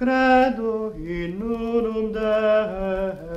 credo in unum Deum.